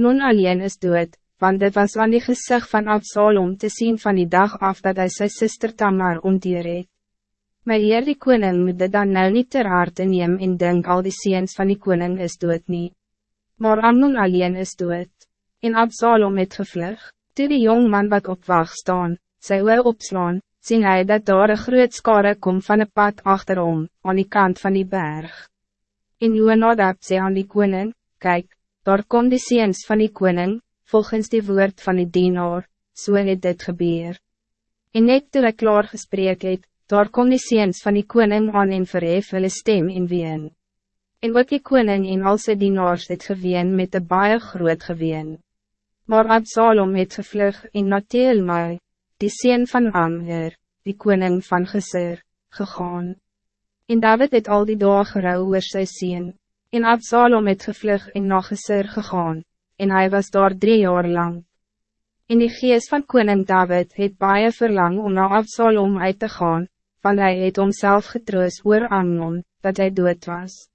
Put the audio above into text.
Amnon alleen is dood, want dit was aan die gezicht van Absalom te zien van die dag af dat hij zijn zuster Tamar ontdier het. My heer die koning moet dit dan nou niet ter harte neem en denk al die seens van die koning is dood nie. Maar Amnon alleen is dood, en Absalom het gevlug, toe die jong man wat op wacht staan, sy oor opslaan, sien hy dat daar een groot skare kom van een pad achterom, aan die kant van die berg. En Jonadab sê aan die koning, kijk, daar kom die seens van die koning, volgens die woord van die dienaar, so het dit gebeur. En net toe ek klaar gesprek het, daar kom die seens van die koning aan en verhef hulle stem in ween. En ook die koning en al sy dienaars het geween met een baie groot geween. Maar Absalom het gevlug en na Teelmai, die seen van Amher, die koning van Geser, gegaan. En David het al die dag gerouw oor sy seen, en Absalom het gevlug en na Geser gegaan en hij was daar drie jaar lang. In die geest van koning David het baie verlang om na Absalom uit te gaan, want hij het homself getroos oor Amnon, dat hij dood was.